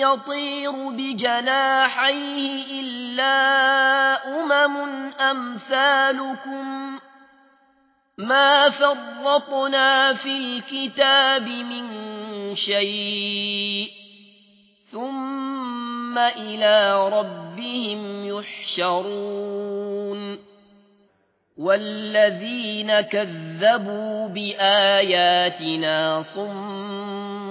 يطير بجناحيه إلا أمم أمثالكم ما فرطنا في الكتاب من شيء ثم إلى ربهم يحشرون والذين كذبوا بآياتنا صم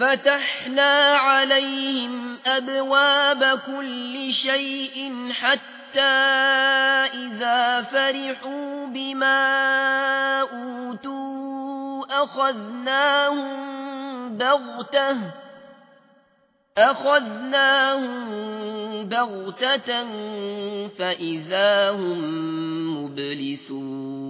فتحنا عليهم أبواب كل شيء حتى إذا فرحوا بما أوتوا أخذناهم بغتة أخذناهم بغتة فإذا هم مبلسون